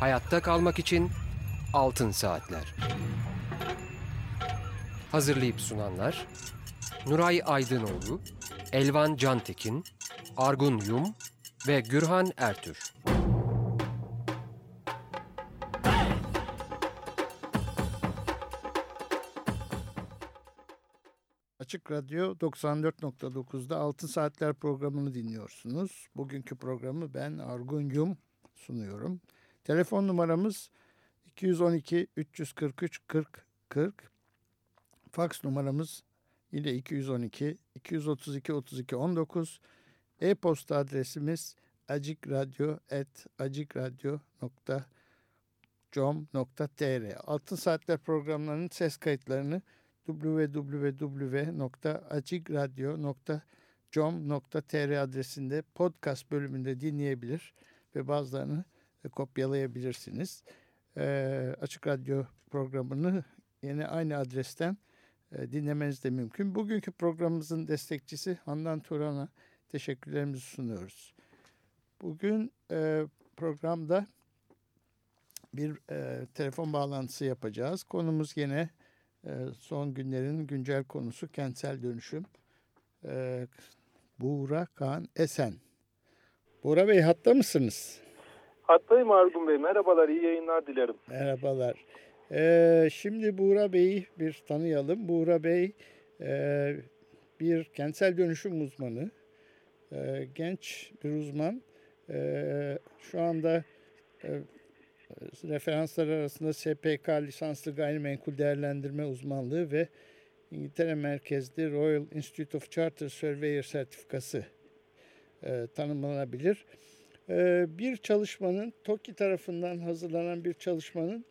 Hayatta kalmak için Altın Saatler. Hazırlayıp sunanlar Nuray Aydınoğlu, Elvan Cantekin, Argun Yum ve Gürhan Ertür. Açık Radyo 94.9'da Altın Saatler programını dinliyorsunuz. Bugünkü programı ben Argun Yum sunuyorum. Telefon numaramız 212 343 40 40. Faks numaramız yine 212 232 32 19. E-posta adresimiz acikradyo.com.tr Altın Saatler programlarının ses kayıtlarını www.acikradyo.com.tr adresinde podcast bölümünde dinleyebilir ve bazılarını kopyalayabilirsiniz. E, Açık Radyo programını yine aynı adresten e, dinlemeniz de mümkün. Bugünkü programımızın destekçisi Handan Turan'a teşekkürlerimizi sunuyoruz. Bugün e, programda bir e, telefon bağlantısı yapacağız. Konumuz yine e, son günlerin güncel konusu kentsel dönüşüm. E, Buğra Kaan Esen. Buğra Bey hatta mısınız? Hattayım Argun Bey. Merhabalar, iyi yayınlar dilerim. Merhabalar. Ee, şimdi Buğra Bey'i bir tanıyalım. Buğra Bey e, bir kentsel dönüşüm uzmanı. E, genç bir uzman. E, şu anda e, referanslar arasında SPK lisanslı gayrimenkul değerlendirme uzmanlığı ve İngiltere merkezli Royal Institute of Charter Surveyor sertifikası e, tanımlanabilir. E, bir çalışmanın, TOKİ tarafından hazırlanan bir çalışmanın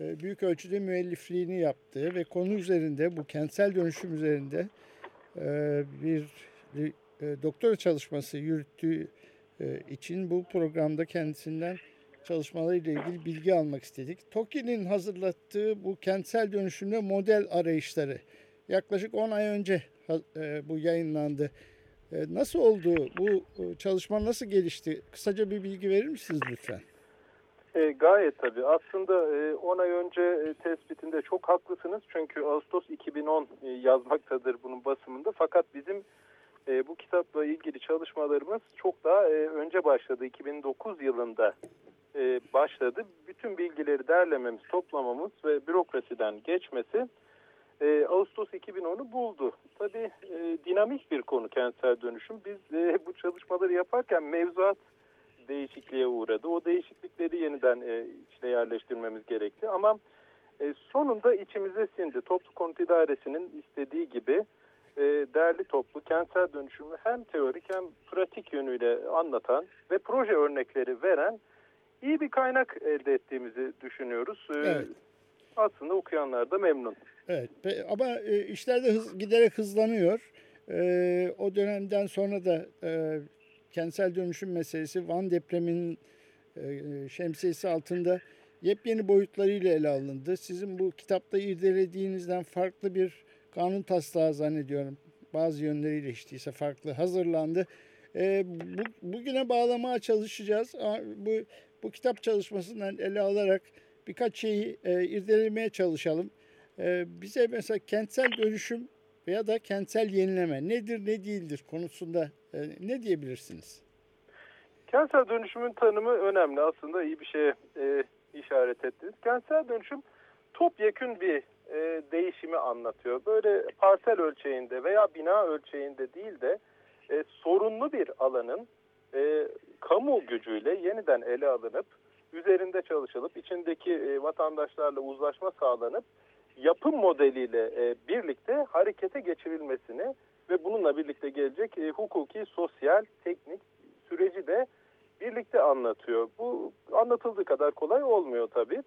e, büyük ölçüde müellifliğini yaptığı ve konu üzerinde, bu kentsel dönüşüm üzerinde e, bir e, doktora çalışması yürüttüğü için bu programda kendisinden çalışmalarıyla ilgili bilgi almak istedik. TOKİ'nin hazırlattığı bu kentsel dönüşümde model arayışları yaklaşık 10 ay önce bu yayınlandı. E, nasıl oldu? Bu e, çalışma nasıl gelişti? Kısaca bir bilgi verir misiniz lütfen? E, gayet tabii. Aslında e, 10 ay önce e, tespitinde çok haklısınız. Çünkü Ağustos 2010 e, yazmaktadır bunun basımında. Fakat bizim e, bu kitapla ilgili çalışmalarımız çok daha e, önce başladı. 2009 yılında e, başladı. Bütün bilgileri derlememiz, toplamamız ve bürokrasiden geçmesi e, Ağustos 2010'u buldu. Tabii e, dinamik bir konu kentsel dönüşüm. Biz e, bu çalışmaları yaparken mevzuat değişikliğe uğradı. O değişiklikleri yeniden e, içine yerleştirmemiz gerekti. Ama e, sonunda içimize sindi. Toplu konut idaresinin istediği gibi e, değerli toplu kentsel dönüşümü hem teorik hem pratik yönüyle anlatan ve proje örnekleri veren iyi bir kaynak elde ettiğimizi düşünüyoruz. E, evet. Aslında okuyanlar da memnun. Evet ama e, işler de hız, giderek hızlanıyor. E, o dönemden sonra da e, kentsel dönüşüm meselesi Van depreminin şemsiyesi altında yepyeni boyutlarıyla ele alındı. Sizin bu kitapta irdelediğinizden farklı bir kanun taslağı zannediyorum. Bazı yönleriyle işte ise farklı hazırlandı. E, bu, bugüne bağlamaya çalışacağız. Bu, bu kitap çalışmasından ele alarak birkaç şeyi e, irdelemeye çalışalım. E, bize mesela kentsel dönüşüm veya da kentsel yenileme nedir ne değildir konusunda e, ne diyebilirsiniz? Kentsel dönüşümün tanımı önemli. Aslında iyi bir şeye e, işaret ettiniz. Kentsel dönüşüm topyekün bir e, değişimi anlatıyor. Böyle parsel ölçeğinde veya bina ölçeğinde değil de e, sorunlu bir alanın e, kamu gücüyle yeniden ele alınıp üzerinde çalışılıp içindeki e, vatandaşlarla uzlaşma sağlanıp yapım modeliyle e, birlikte harekete geçirilmesini ve bununla birlikte gelecek e, hukuki, sosyal, teknik süreci de birlikte anlatıyor. Bu anlatıldığı kadar kolay olmuyor tabii.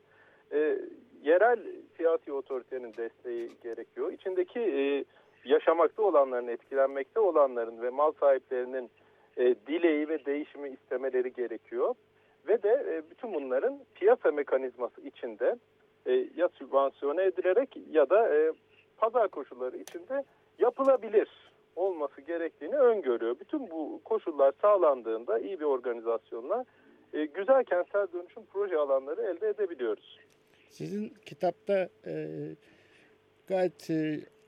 E, yerel siyasi otoritenin desteği gerekiyor. İçindeki e, yaşamakta olanların, etkilenmekte olanların ve mal sahiplerinin e, dileği ve değişimi istemeleri gerekiyor. Ve de e, bütün bunların piyasa mekanizması içinde e, ya sübvansiyone edilerek ya da e, pazar koşulları içinde yapılabilir olması gerektiğini öngörüyor. Bütün bu koşullar sağlandığında iyi bir organizasyonla e, güzel kentsel dönüşüm proje alanları elde edebiliyoruz. Sizin kitapta gayet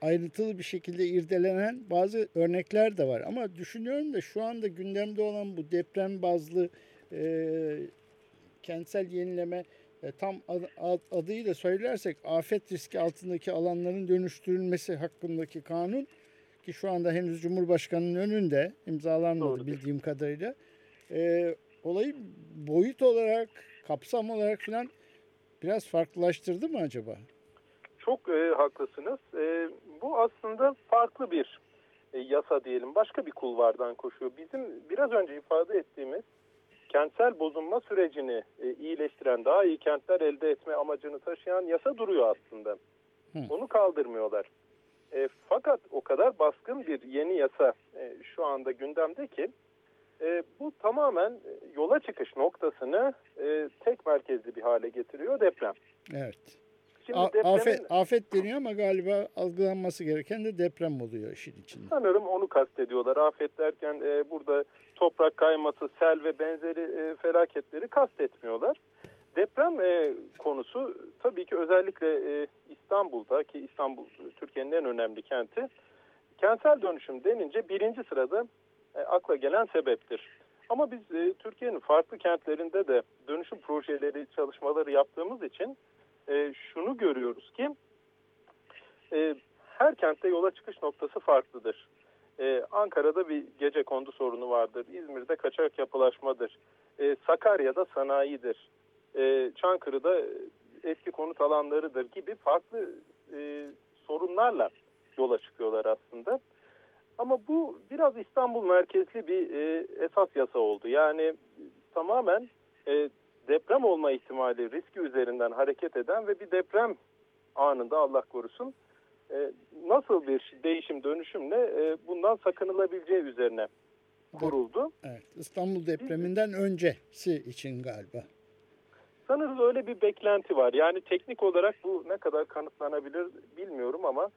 ayrıntılı bir şekilde irdelenen bazı örnekler de var. Ama düşünüyorum da şu anda gündemde olan bu deprem bazlı e, kentsel yenileme e, tam ad, ad, adıyla söylersek afet riski altındaki alanların dönüştürülmesi hakkındaki kanun ki şu anda henüz Cumhurbaşkanı'nın önünde imzalanmadı Doğrudur. bildiğim kadarıyla. E, olayı boyut olarak, kapsam olarak falan biraz farklılaştırdı mı acaba? Çok e, haklısınız. E, bu aslında farklı bir e, yasa diyelim. Başka bir kulvardan koşuyor. Bizim biraz önce ifade ettiğimiz kentsel bozulma sürecini e, iyileştiren, daha iyi kentler elde etme amacını taşıyan yasa duruyor aslında. Hı. Onu kaldırmıyorlar. E, fakat o kadar baskın bir yeni yasa e, şu anda gündemde ki e, bu tamamen yola çıkış noktasını e, tek merkezli bir hale getiriyor deprem. Evet. Şimdi depremin, afet, afet deniyor ama galiba algılanması gereken de deprem oluyor işin içinde. Sanırım onu kastediyorlar. Afet derken e, burada toprak kayması, sel ve benzeri e, felaketleri kastetmiyorlar. Deprem e, konusu tabii ki özellikle e, İstanbul'da ki İstanbul Türkiye'nin en önemli kenti. Kentsel dönüşüm denince birinci sırada e, akla gelen sebeptir. Ama biz e, Türkiye'nin farklı kentlerinde de dönüşüm projeleri, çalışmaları yaptığımız için e, şunu görüyoruz ki e, her kentte yola çıkış noktası farklıdır. E, Ankara'da bir gece kondu sorunu vardır. İzmir'de kaçak yapılaşmadır. E, Sakarya'da sanayidir. E, Çankırı'da eski konut alanlarıdır gibi farklı e, sorunlarla yola çıkıyorlar aslında. Ama bu biraz İstanbul merkezli bir e, esas yasa oldu. Yani tamamen e, deprem olma ihtimali riski üzerinden hareket eden ve bir deprem anında Allah korusun e, nasıl bir değişim dönüşümle e, bundan sakınılabileceği üzerine kuruldu. Evet, İstanbul depreminden öncesi için galiba. Sanırız öyle bir beklenti var. Yani teknik olarak bu ne kadar kanıtlanabilir bilmiyorum ama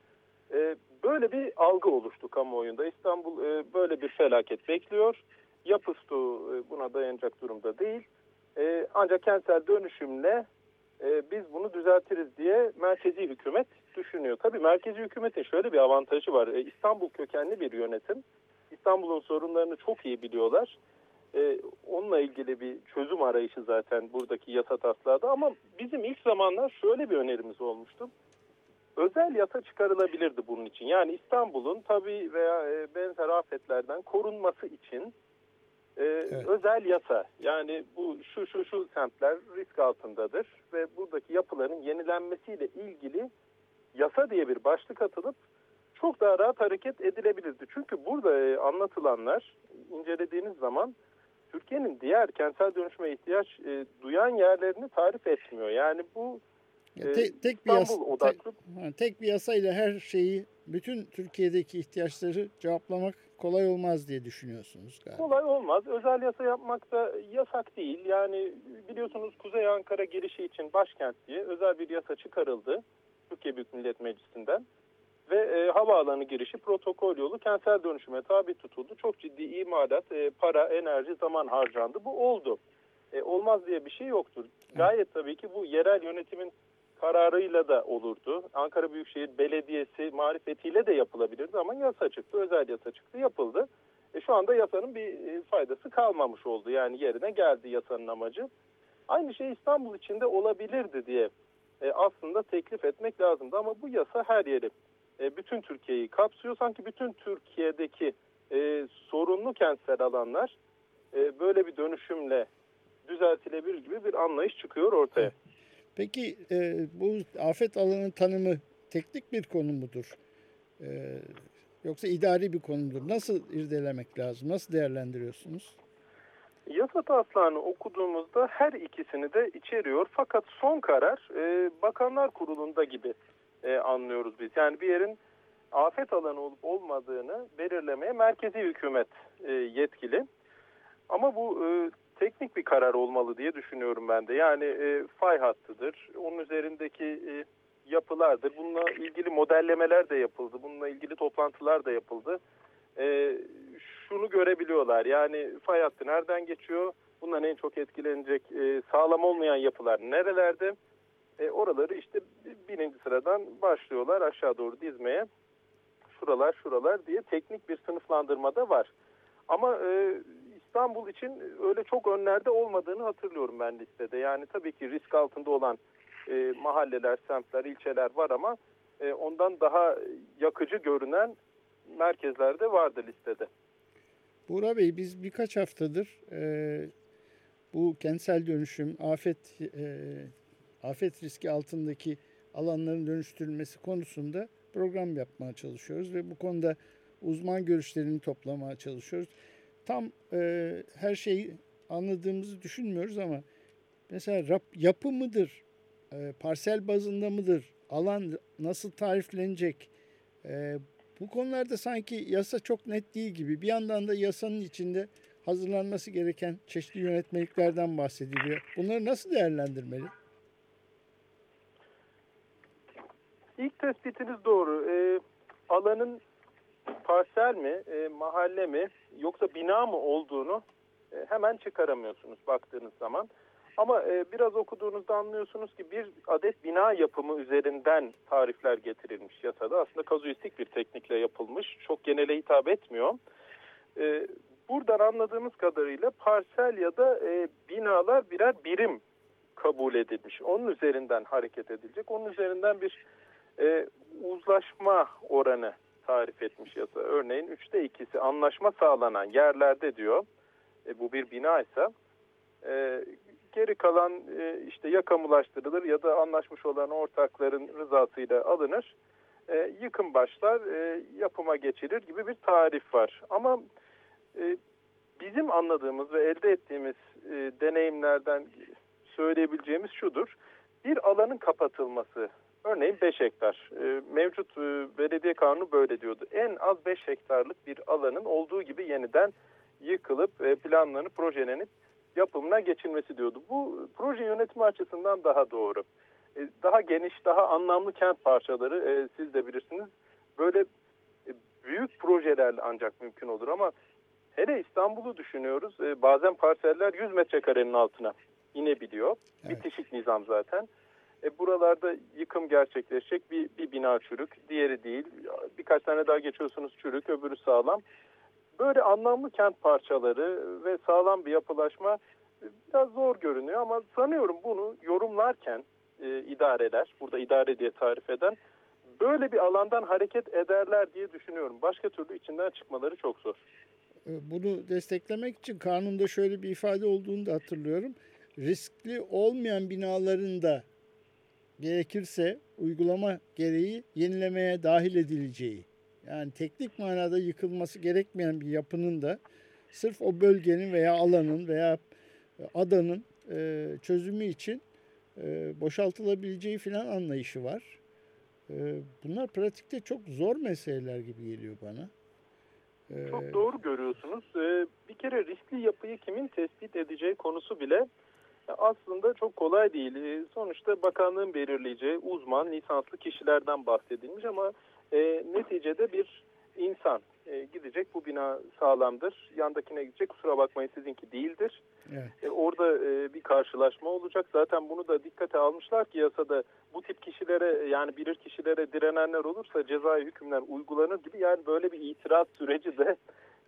e, böyle bir algı oluştu kamuoyunda. İstanbul e, böyle bir felaket bekliyor. Yapısı e, buna dayanacak durumda değil. E, ancak kentsel dönüşümle e, biz bunu düzeltiriz diye merkezi hükümet düşünüyor. Tabii merkezi hükümetin şöyle bir avantajı var. E, İstanbul kökenli bir yönetim. İstanbul'un sorunlarını çok iyi biliyorlar. E, onunla ilgili bir çözüm arayışı zaten buradaki yasa taslağında. Ama bizim ilk zamanlar şöyle bir önerimiz olmuştu. Özel yasa çıkarılabilirdi bunun için. Yani İstanbul'un tabii veya e, benzer afetlerden korunması için ee, evet. Özel yasa yani bu şu şu şu semtler risk altındadır ve buradaki yapıların yenilenmesiyle ilgili yasa diye bir başlık atılıp çok daha rahat hareket edilebilirdi. Çünkü burada e, anlatılanlar incelediğiniz zaman Türkiye'nin diğer kentsel dönüşme ihtiyaç e, duyan yerlerini tarif etmiyor. Yani bu e, tek, tek İstanbul bir yasa, odaklı. Tek, tek bir yasayla her şeyi bütün Türkiye'deki ihtiyaçları cevaplamak kolay olmaz diye düşünüyorsunuz galiba. Kolay olmaz. Özel yasa yapmak da yasak değil. Yani biliyorsunuz Kuzey Ankara girişi için başkent diye özel bir yasa çıkarıldı. Türkiye Büyük Millet Meclisi'nden. Ve e, havaalanı girişi protokol yolu kentsel dönüşüme tabi tutuldu. Çok ciddi imalat, e, para, enerji, zaman harcandı. Bu oldu. E, olmaz diye bir şey yoktur. Gayet tabii ki bu yerel yönetimin kararıyla da olurdu. Ankara Büyükşehir Belediyesi marifetiyle de yapılabilirdi ama yasa çıktı, özel yasa çıktı, yapıldı. E şu anda yasanın bir e, faydası kalmamış oldu. Yani yerine geldi yasanın amacı. Aynı şey İstanbul içinde olabilirdi diye e, aslında teklif etmek lazımdı. Ama bu yasa her yeri, e, bütün Türkiye'yi kapsıyor. Sanki bütün Türkiye'deki e, sorunlu kentsel alanlar e, böyle bir dönüşümle düzeltilebilir gibi bir anlayış çıkıyor ortaya. Peki bu afet alanı tanımı teknik bir konu mudur? Yoksa idari bir konu? Nasıl irdelemek lazım? Nasıl değerlendiriyorsunuz? Yasa taslağını okuduğumuzda her ikisini de içeriyor. Fakat son karar e, Bakanlar Kurulu'nda gibi e, anlıyoruz biz. Yani bir yerin afet alanı olup olmadığını belirlemeye merkezi hükümet e, yetkili. Ama bu e, teknik bir karar olmalı diye düşünüyorum ben de. Yani e, fay hattıdır, onun üzerindeki e, yapılardır. Bununla ilgili modellemeler de yapıldı, bununla ilgili toplantılar da yapıldı. E, şunu görebiliyorlar, yani fay hattı nereden geçiyor, bundan en çok etkilenecek e, sağlam olmayan yapılar nerelerde? E, oraları işte birinci sıradan başlıyorlar aşağı doğru dizmeye. Şuralar şuralar diye teknik bir sınıflandırma da var. Ama e, İstanbul için öyle çok önlerde olmadığını hatırlıyorum ben listede. Yani tabii ki risk altında olan e, mahalleler, semtler, ilçeler var ama e, ondan daha yakıcı görünen merkezlerde vardı listede. Buğra Bey biz birkaç haftadır e, bu kentsel dönüşüm, afet e, afet riski altındaki alanların dönüştürülmesi konusunda program yapmaya çalışıyoruz ve bu konuda uzman görüşlerini toplamaya çalışıyoruz. Tam e, her şeyi anladığımızı düşünmüyoruz ama mesela rap, yapı mıdır, e, parsel bazında mıdır, alan nasıl tariflenecek, e, bu konularda sanki yasa çok net değil gibi. Bir yandan da yasanın içinde hazırlanması gereken çeşitli yönetmeliklerden bahsediliyor. Bunları nasıl değerlendirmeli? İlk tespitiniz doğru. E, alanın parsel mi, e, mahalle mi yoksa bina mı olduğunu e, hemen çıkaramıyorsunuz baktığınız zaman. Ama e, biraz okuduğunuzda anlıyorsunuz ki bir adet bina yapımı üzerinden tarifler getirilmiş yasada. Aslında kazuistik bir teknikle yapılmış. Çok genele hitap etmiyor. E, buradan anladığımız kadarıyla parsel ya da e, binalar birer birim kabul edilmiş. Onun üzerinden hareket edilecek. Onun üzerinden bir e, uzlaşma oranı tarif etmiş yasa. Örneğin üçte ikisi anlaşma sağlanan yerlerde diyor. E, bu bir bina ise e, geri kalan e, işte ya kamulaştırılır ya da anlaşmış olan ortakların rızasıyla alınır. E, yıkım başlar, e, yapıma geçilir gibi bir tarif var. Ama e, bizim anladığımız ve elde ettiğimiz e, deneyimlerden söyleyebileceğimiz şudur. Bir alanın kapatılması, örneğin 5 hektar, e, mevcut e, belediye kanunu böyle diyordu. En az 5 hektarlık bir alanın olduğu gibi yeniden yıkılıp e, planlanıp projelenip yapımına geçilmesi diyordu. Bu proje yönetimi açısından daha doğru. E, daha geniş, daha anlamlı kent parçaları e, siz de bilirsiniz. Böyle e, büyük projelerle ancak mümkün olur ama hele İstanbul'u düşünüyoruz. Bazen parseller 100 metrekarenin altına inebiliyor. Evet. Bitişik nizam zaten. E, buralarda yıkım gerçekleşecek bir, bir bina çürük, diğeri değil. Birkaç tane daha geçiyorsunuz çürük, öbürü sağlam. Böyle anlamlı kent parçaları ve sağlam bir yapılaşma e, biraz zor görünüyor ama sanıyorum bunu yorumlarken e, idareler, burada idare diye tarif eden böyle bir alandan hareket ederler diye düşünüyorum. Başka türlü içinden çıkmaları çok zor. E, bunu desteklemek için kanunda şöyle bir ifade olduğunu da hatırlıyorum. Riskli olmayan binaların da gerekirse uygulama gereği yenilemeye dahil edileceği yani teknik manada yıkılması gerekmeyen bir yapının da sırf o bölgenin veya alanın veya adanın e, çözümü için e, boşaltılabileceği filan anlayışı var. E, bunlar pratikte çok zor meseleler gibi geliyor bana. E, çok doğru görüyorsunuz. E, bir kere riskli yapıyı kimin tespit edeceği konusu bile aslında çok kolay değil. E, sonuçta bakanlığın belirleyeceği uzman, lisanslı kişilerden bahsedilmiş ama e, neticede bir insan e, gidecek bu bina sağlamdır. Yandakine gidecek kusura bakmayın sizinki değildir. Evet. E, orada e, bir karşılaşma olacak. Zaten bunu da dikkate almışlar ki yasada bu tip kişilere yani bilir kişilere direnenler olursa cezai hükümler uygulanır gibi yani böyle bir itiraz süreci de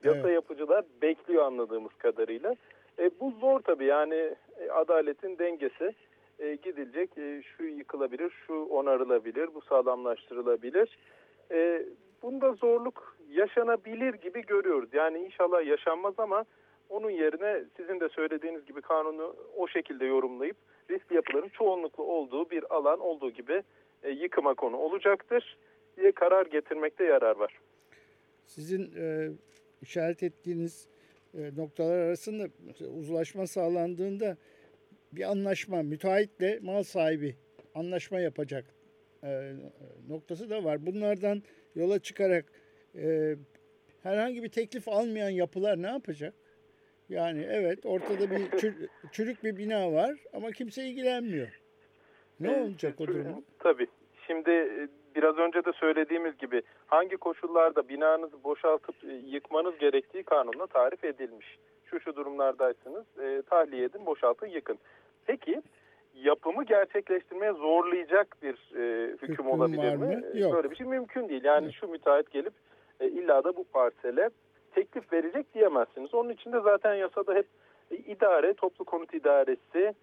yasa evet. yapıcılar bekliyor anladığımız kadarıyla. E, bu zor tabii yani e, adaletin dengesi e, gidilecek. E, şu yıkılabilir, şu onarılabilir, bu sağlamlaştırılabilir. E, bunda zorluk yaşanabilir gibi görüyoruz. Yani inşallah yaşanmaz ama onun yerine sizin de söylediğiniz gibi kanunu o şekilde yorumlayıp riskli yapıların çoğunluklu olduğu bir alan olduğu gibi e, yıkıma konu olacaktır diye karar getirmekte yarar var. Sizin e, işaret ettiğiniz e, noktalar arasında uzlaşma sağlandığında bir anlaşma müteahhitle mal sahibi anlaşma yapacak noktası da var. Bunlardan yola çıkarak e, herhangi bir teklif almayan yapılar ne yapacak? Yani evet ortada bir çürük bir bina var ama kimse ilgilenmiyor. Ne olacak o durum? Tabii. Şimdi e, biraz önce de söylediğimiz gibi hangi koşullarda binanızı boşaltıp yıkmanız gerektiği kanunla tarif edilmiş. şu şu durumlardaysanız e, tahliye edin, boşaltın, yıkın. Peki yapımı gerçekleştirmeye zorlayacak bir e, hüküm, Hüküm olabilir mi? mı? E, Yok. Böyle bir şey mümkün değil. Yani Evet. şu müteahhit gelip e, illa da bu parsele teklif verecek diyemezsiniz. Onun için de zaten yasada hep e, idare, toplu konut idaresi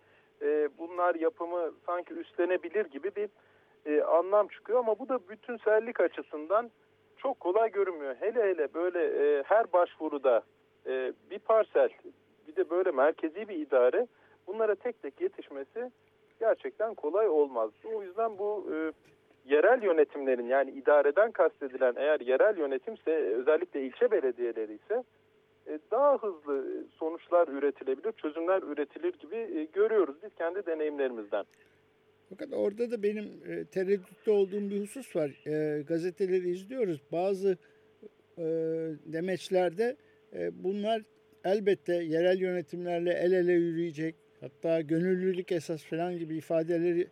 e, bunlar yapımı sanki üstlenebilir gibi bir e, anlam çıkıyor ama bu da bütünsellik açısından çok kolay görünmüyor. Hele hele böyle e, her başvuruda e, bir parsel bir de böyle merkezi bir idare bunlara tek tek yetişmesi gerçekten kolay olmaz. O yüzden bu e, yerel yönetimlerin yani idareden kastedilen eğer yerel yönetimse özellikle ilçe belediyeleri ise e, daha hızlı sonuçlar üretilebilir, çözümler üretilir gibi e, görüyoruz biz kendi deneyimlerimizden. Fakat orada da benim e, tereddütte olduğum bir husus var. E, gazeteleri izliyoruz. Bazı e, demeçlerde e, bunlar elbette yerel yönetimlerle el ele yürüyecek. Hatta gönüllülük esas falan gibi ifadeleri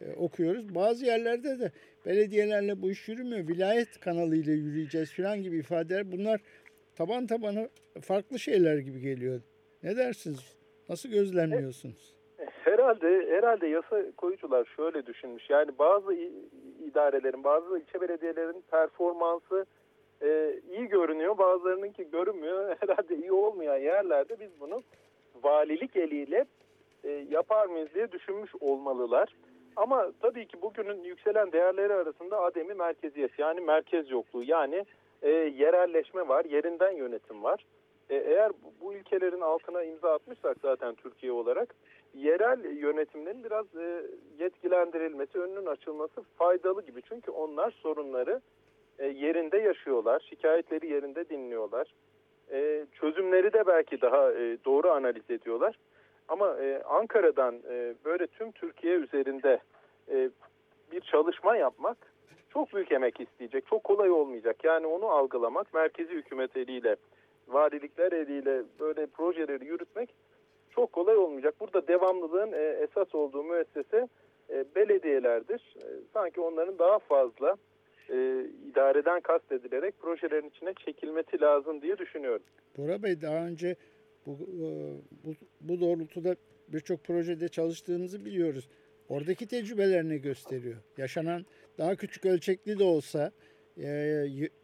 e, okuyoruz. Bazı yerlerde de belediyelerle bu iş yürümüyor. Vilayet kanalıyla yürüyeceğiz falan gibi ifadeler. Bunlar taban tabana farklı şeyler gibi geliyor. Ne dersiniz? Nasıl gözlemliyorsunuz? Herhalde herhalde yasa koyucular şöyle düşünmüş. Yani bazı idarelerin, bazı ilçe belediyelerin performansı e, iyi görünüyor. Bazılarınınki görünmüyor. Herhalde iyi olmayan yerlerde biz bunu valilik eliyle e, yapar mıyız diye düşünmüş olmalılar. Ama tabii ki bugünün yükselen değerleri arasında ademi merkeziyet yani merkez yokluğu yani e, yerelleşme var, yerinden yönetim var. E, eğer bu, bu ilkelerin altına imza atmışsak zaten Türkiye olarak yerel yönetimlerin biraz e, yetkilendirilmesi, önünün açılması faydalı gibi. Çünkü onlar sorunları e, yerinde yaşıyorlar, şikayetleri yerinde dinliyorlar. E, çözümleri de belki daha e, doğru analiz ediyorlar. Ama e, Ankara'dan e, böyle tüm Türkiye üzerinde e, bir çalışma yapmak çok büyük emek isteyecek. Çok kolay olmayacak. Yani onu algılamak, merkezi hükümet eliyle, valilikler eliyle böyle projeleri yürütmek çok kolay olmayacak. Burada devamlılığın e, esas olduğu müessese e, belediyelerdir. E, sanki onların daha fazla e, idareden kastedilerek projelerin içine çekilmesi lazım diye düşünüyorum. Bora Bey daha önce bu, e, bu, bu doğrultuda birçok projede çalıştığınızı biliyoruz. Oradaki tecrübeler ne gösteriyor? Yaşanan daha küçük ölçekli de olsa e,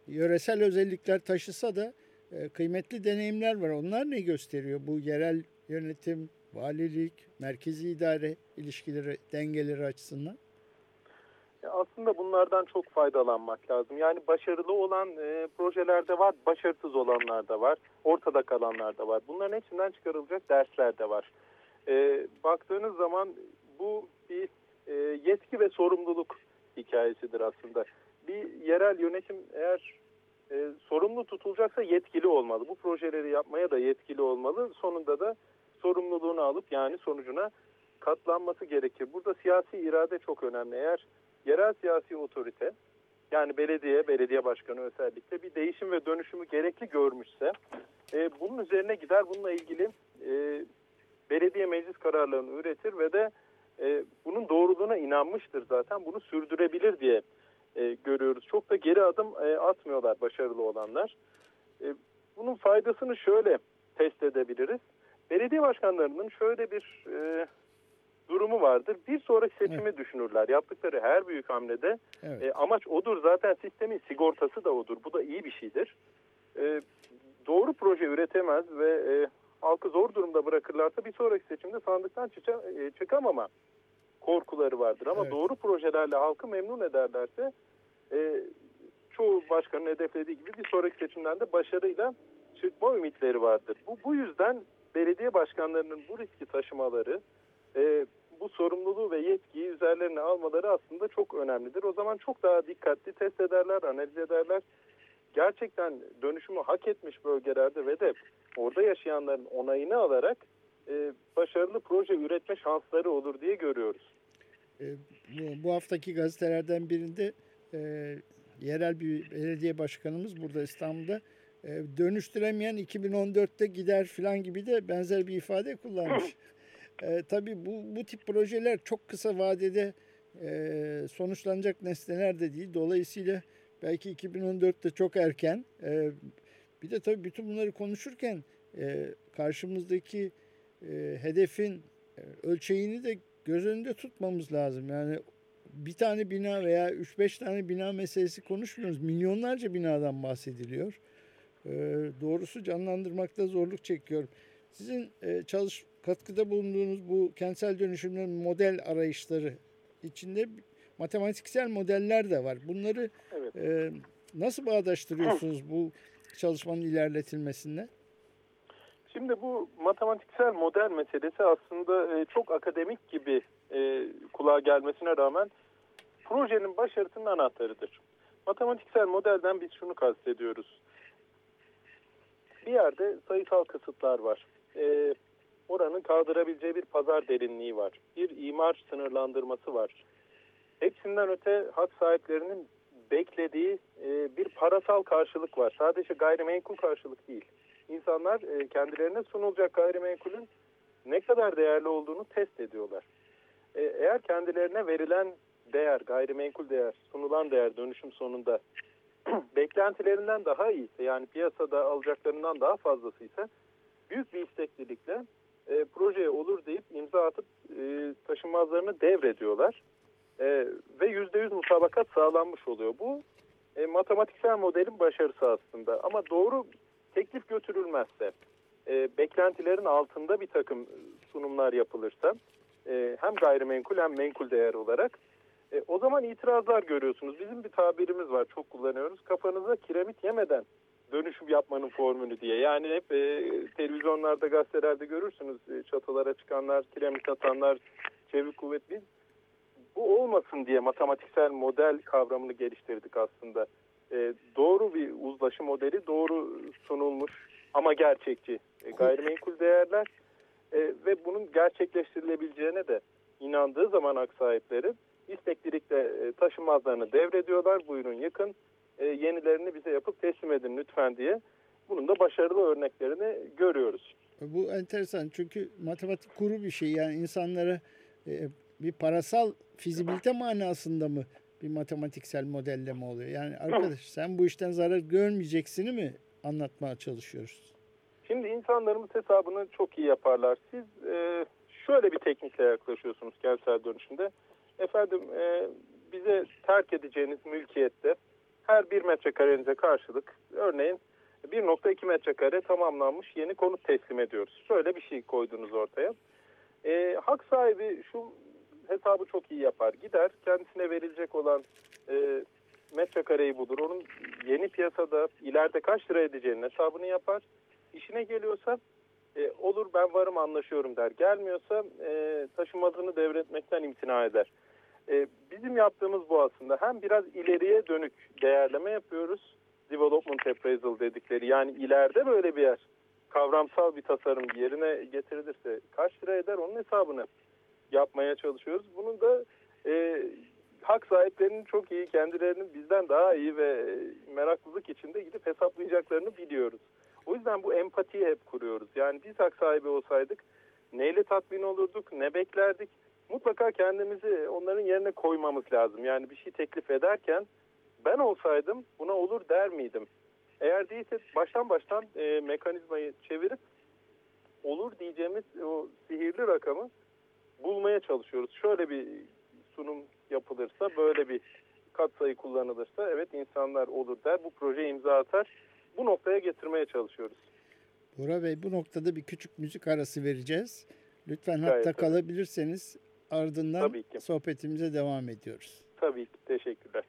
yöresel özellikler taşısa da e, kıymetli deneyimler var. Onlar ne gösteriyor? Bu yerel yönetim, valilik, merkezi idare ilişkileri, dengeleri açısından. Aslında bunlardan çok faydalanmak lazım. Yani başarılı olan e, projeler de var, başarısız olanlar da var, ortada kalanlar da var. Bunların hepsinden çıkarılacak dersler de var. E, baktığınız zaman bu bir e, yetki ve sorumluluk hikayesidir aslında. Bir yerel yönetim eğer e, sorumlu tutulacaksa yetkili olmalı. Bu projeleri yapmaya da yetkili olmalı. Sonunda da sorumluluğunu alıp yani sonucuna katlanması gerekir. Burada siyasi irade çok önemli. Eğer yerel siyasi otorite yani belediye, belediye başkanı özellikle bir değişim ve dönüşümü gerekli görmüşse e, bunun üzerine gider bununla ilgili e, belediye meclis kararlarını üretir ve de e, bunun doğruluğuna inanmıştır zaten bunu sürdürebilir diye e, görüyoruz. Çok da geri adım e, atmıyorlar başarılı olanlar. E, bunun faydasını şöyle test edebiliriz. Belediye başkanlarının şöyle bir e, durumu vardır. Bir sonraki seçimi düşünürler. Yaptıkları her büyük hamlede Evet. e, amaç odur. Zaten sistemin sigortası da odur. Bu da iyi bir şeydir. E, doğru proje üretemez ve e, halkı zor durumda bırakırlarsa bir sonraki seçimde sandıktan çıça, e, çıkamama korkuları vardır. Ama Evet. doğru projelerle halkı memnun ederlerse e, çoğu başkanın hedeflediği gibi bir sonraki seçimden de başarıyla çıkma ümitleri vardır. Bu, bu yüzden belediye başkanlarının bu riski taşımaları, e, bu sorumluluğu ve yetkiyi üzerlerine almaları aslında çok önemlidir. O zaman çok daha dikkatli test ederler, analiz ederler. Gerçekten dönüşümü hak etmiş bölgelerde ve de orada yaşayanların onayını alarak e, başarılı proje üretme şansları olur diye görüyoruz. E, bu, haftaki gazetelerden birinde e, yerel bir belediye başkanımız burada İstanbul'da e, dönüştüremeyen 2014'te gider falan gibi de benzer bir ifade kullanmış. E, tabii bu, bu tip projeler çok kısa vadede e, sonuçlanacak nesneler de değil. Dolayısıyla belki 2014'te çok erken. E, bir de tabii bütün bunları konuşurken e, karşımızdaki e, hedefin e, ölçeğini de göz önünde tutmamız lazım. Yani bir tane bina veya 3-5 tane bina meselesi konuşmuyoruz. Milyonlarca binadan bahsediliyor. E, doğrusu canlandırmakta zorluk çekiyorum. Sizin e, çalış katkıda bulunduğunuz bu kentsel dönüşümlerin model arayışları içinde matematiksel modeller de var. Bunları evet. e, nasıl bağdaştırıyorsunuz bu çalışmanın ilerletilmesinde? Şimdi bu matematiksel model meselesi aslında e, çok akademik gibi e, kulağa gelmesine rağmen projenin başarısının anahtarıdır. Matematiksel modelden biz şunu kastediyoruz. Bir yerde sayısal kısıtlar var. E, oranın kaldırabileceği bir pazar derinliği var. Bir imar sınırlandırması var. Hepsinden öte hak sahiplerinin beklediği e, bir parasal karşılık var. Sadece gayrimenkul karşılık değil. İnsanlar e, kendilerine sunulacak gayrimenkulün ne kadar değerli olduğunu test ediyorlar. E, eğer kendilerine verilen değer, gayrimenkul değer, sunulan değer dönüşüm sonunda beklentilerinden daha iyiyse yani piyasada alacaklarından daha fazlasıysa büyük bir isteklilikle e, projeye olur deyip imza atıp e, taşınmazlarını devrediyorlar. E, ve %100 mutabakat sağlanmış oluyor. Bu e, matematiksel modelin başarısı aslında. Ama doğru teklif götürülmezse, e, beklentilerin altında bir takım sunumlar yapılırsa, e, hem gayrimenkul hem menkul değer olarak, e, o zaman itirazlar görüyorsunuz. Bizim bir tabirimiz var, çok kullanıyoruz. Kafanıza kiremit yemeden dönüşüm yapmanın formülü diye. Yani hep e, televizyonlarda, gazetelerde görürsünüz e, çatılara çıkanlar, kiremit atanlar, çevik kuvvet. Biz bu olmasın diye matematiksel model kavramını geliştirdik aslında. E, doğru bir uzlaşı modeli, doğru sunulmuş ama gerçekçi e, gayrimenkul değerler e, ve bunun gerçekleştirilebileceğine de inandığı zaman hak sahipleri isteklilikle e, taşınmazlarını devrediyorlar. Buyurun yakın e, yenilerini bize yapıp teslim edin lütfen diye. Bunun da başarılı örneklerini görüyoruz. Bu enteresan çünkü matematik kuru bir şey yani insanlara e, bir parasal fizibilite manasında mı bir matematiksel modelleme oluyor? Yani arkadaş sen bu işten zarar görmeyeceksini mi anlatmaya çalışıyoruz? Şimdi insanlarımız hesabını çok iyi yaparlar. Siz e, şöyle bir teknikle yaklaşıyorsunuz kentsel dönüşümde. Efendim e, bize terk edeceğiniz mülkiyette her bir metrekarenize karşılık örneğin 1.2 metrekare tamamlanmış yeni konut teslim ediyoruz. Şöyle bir şey koydunuz ortaya. E, hak sahibi şu hesabı çok iyi yapar. Gider kendisine verilecek olan e, metrekareyi budur. Onun yeni piyasada ileride kaç lira edeceğinin hesabını yapar. İşine geliyorsa e, olur ben varım anlaşıyorum der. Gelmiyorsa e, taşınmazını devretmekten imtina eder. E, bizim yaptığımız bu aslında. Hem biraz ileriye dönük değerleme yapıyoruz. Development appraisal dedikleri. Yani ileride böyle bir yer kavramsal bir tasarım yerine getirilirse kaç lira eder onun hesabını yapmaya çalışıyoruz. Bunun da e, hak sahiplerinin çok iyi, kendilerinin bizden daha iyi ve meraklılık içinde gidip hesaplayacaklarını biliyoruz. O yüzden bu empatiyi hep kuruyoruz. Yani biz hak sahibi olsaydık neyle tatmin olurduk, ne beklerdik? Mutlaka kendimizi onların yerine koymamız lazım. Yani bir şey teklif ederken ben olsaydım buna olur der miydim? Eğer değilse baştan baştan e, mekanizmayı çevirip olur diyeceğimiz o sihirli rakamı bulmaya çalışıyoruz. Şöyle bir sunum yapılırsa, böyle bir katsayı kullanılırsa evet insanlar olur der. Bu proje imza atar. Bu noktaya getirmeye çalışıyoruz. Bora Bey bu noktada bir küçük müzik arası vereceğiz. Lütfen Gayet hatta tabii. kalabilirseniz ardından sohbetimize devam ediyoruz. Tabii ki. Teşekkürler.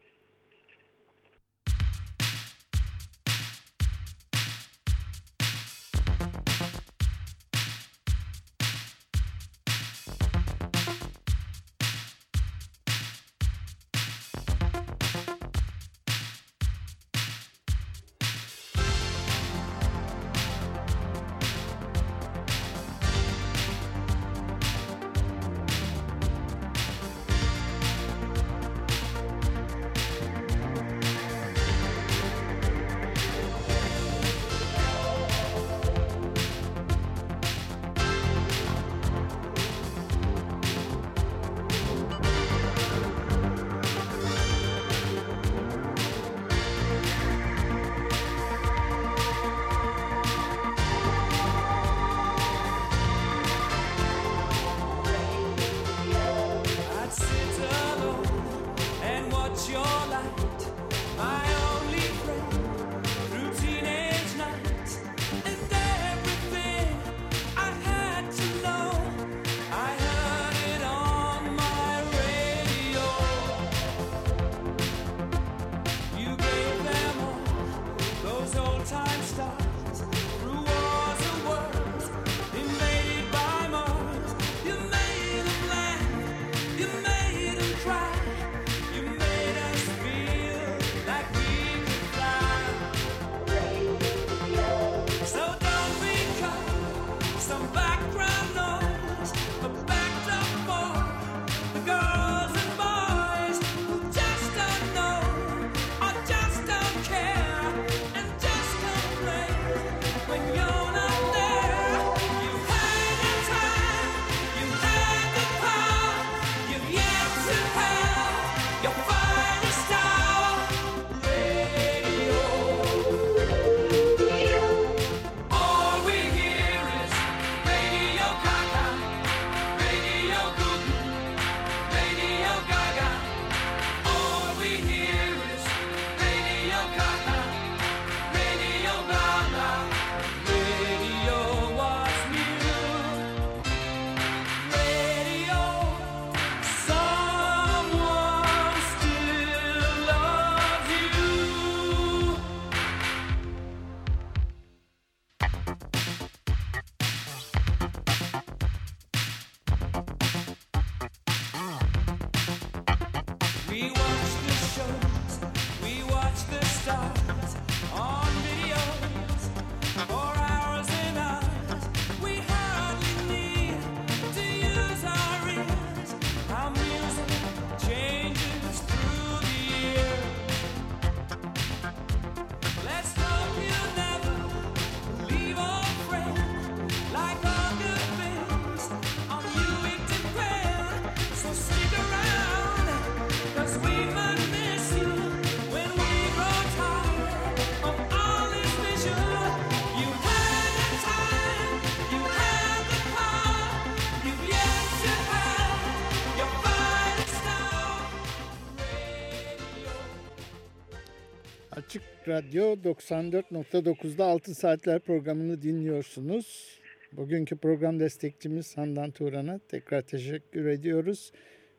Radyo 94.9'da Altın Saatler programını dinliyorsunuz. Bugünkü program destekçimiz Handan Turan'a tekrar teşekkür ediyoruz.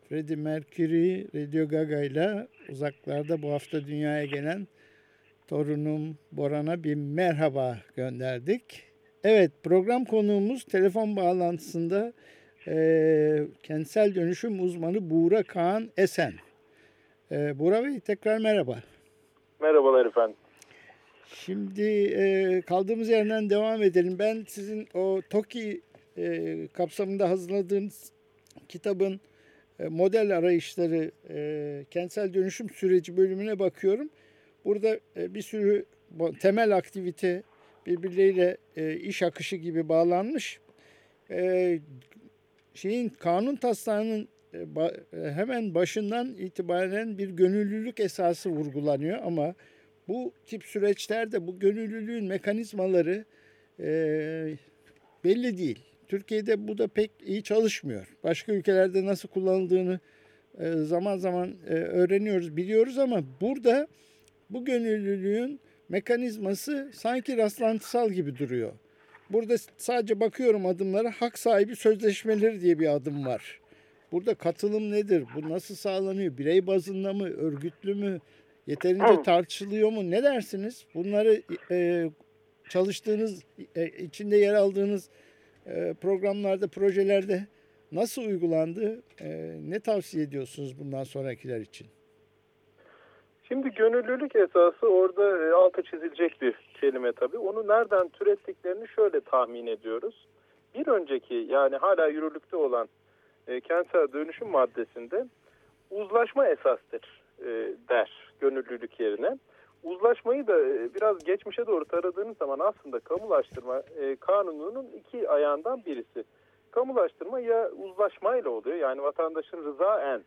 Freddie Mercury, Radio Gaga ile uzaklarda bu hafta dünyaya gelen torunum Boran'a bir merhaba gönderdik. Evet program konuğumuz telefon bağlantısında e, kentsel dönüşüm uzmanı Buğra Kaan Esen. E, Buğra Bey tekrar merhaba. Merhabalar efendim. Şimdi e, kaldığımız yerden devam edelim. Ben sizin o TOKİ e, kapsamında hazırladığınız kitabın e, model arayışları e, kentsel dönüşüm süreci bölümüne bakıyorum. Burada e, bir sürü temel aktivite birbirleriyle e, iş akışı gibi bağlanmış. E, şeyin kanun taslağının hemen başından itibaren bir gönüllülük esası vurgulanıyor ama bu tip süreçlerde bu gönüllülüğün mekanizmaları e, belli değil. Türkiye'de bu da pek iyi çalışmıyor. Başka ülkelerde nasıl kullanıldığını e, zaman zaman e, öğreniyoruz, biliyoruz ama burada bu gönüllülüğün mekanizması sanki rastlantısal gibi duruyor. Burada sadece bakıyorum adımlara hak sahibi sözleşmeleri diye bir adım var. Burada katılım nedir? Bu nasıl sağlanıyor? Birey bazında mı? Örgütlü mü? Yeterince tartışılıyor mu? Ne dersiniz? Bunları e, çalıştığınız, e, içinde yer aldığınız e, programlarda, projelerde nasıl uygulandı? E, ne tavsiye ediyorsunuz bundan sonrakiler için? Şimdi gönüllülük esası orada e, altı çizilecek bir kelime tabii. Onu nereden türettiklerini şöyle tahmin ediyoruz. Bir önceki yani hala yürürlükte olan e, kentsel dönüşüm maddesinde uzlaşma esastır e, der gönüllülük yerine. Uzlaşmayı da e, biraz geçmişe doğru taradığınız zaman aslında kamulaştırma e, kanununun iki ayağından birisi. Kamulaştırma ya uzlaşmayla oluyor yani vatandaşın rızaen